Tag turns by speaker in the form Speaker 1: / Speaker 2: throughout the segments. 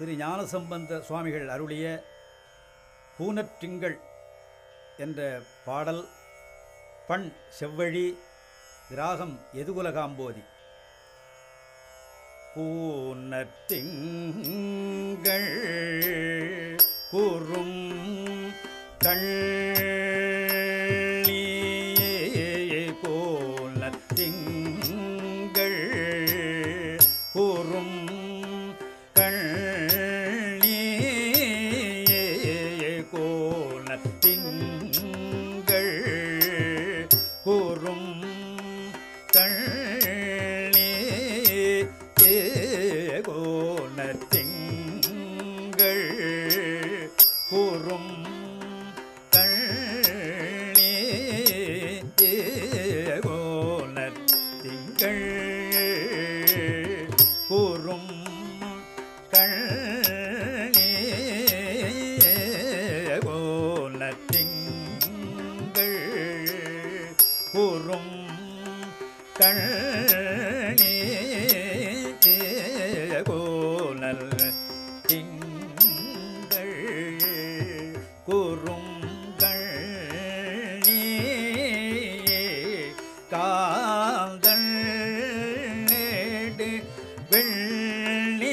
Speaker 1: திரு ஞானசம்பந்த சுவாமிகள் அருளிய பூனற்றிங்கள் என்ற பாடல் பண் செவ்வழி ராகம் எதுகுலகாம்போதி. பூனற்றிங்கள் கூறும் கண் கள்ளே கோலல் திங்கள் கூறும் கள்ளே காந்தள் நேடு வெள்ளீலா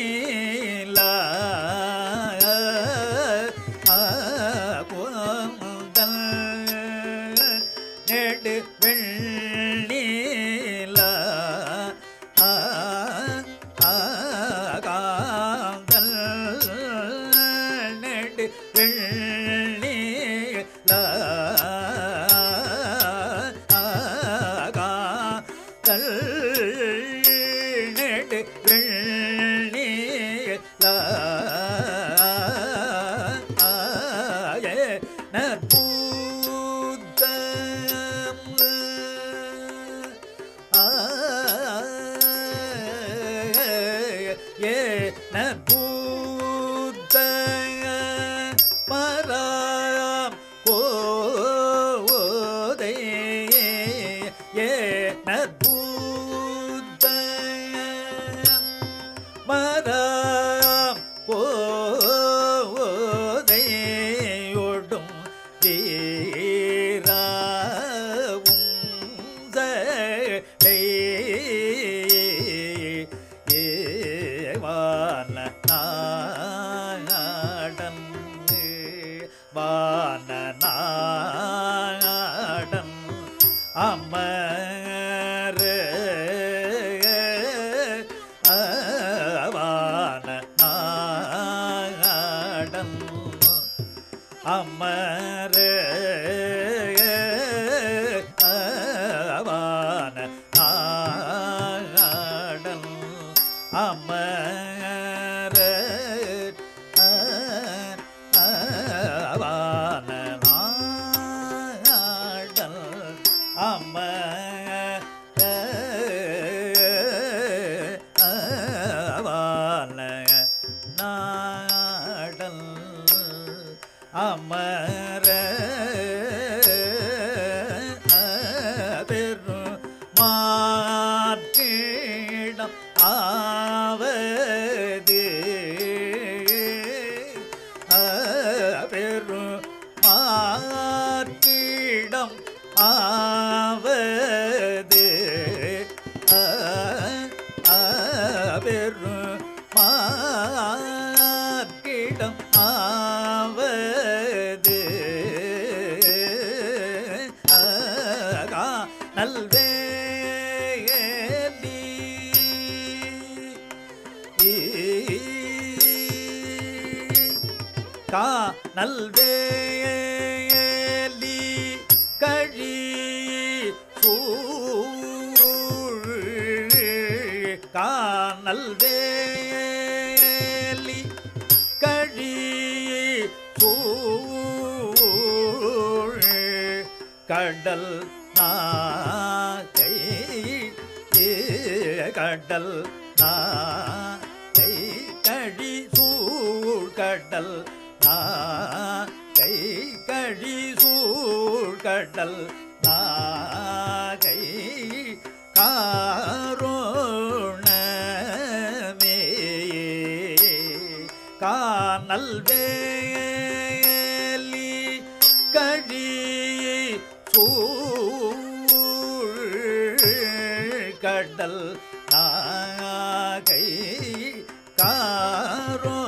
Speaker 1: நெடு வெள்ளீலா நெடு வெள்ளீலா காந்தல் நெடு வெள்ளீலா love. அமர அவான நாடன் அமர வான நாடன் அமர அமர நாடல் அமர பெரும் மாற்றிடம் ஆவது நல்வேலி. கா நல்வே காணல் வேலி கழி சூழ் கடல் நாகை கடல் நாகை கழி சூழ் கடல் நாகை கழி சூழ் கடல் நாகை காரோ காணல் வேலி கழி கடல் நாகை காரோ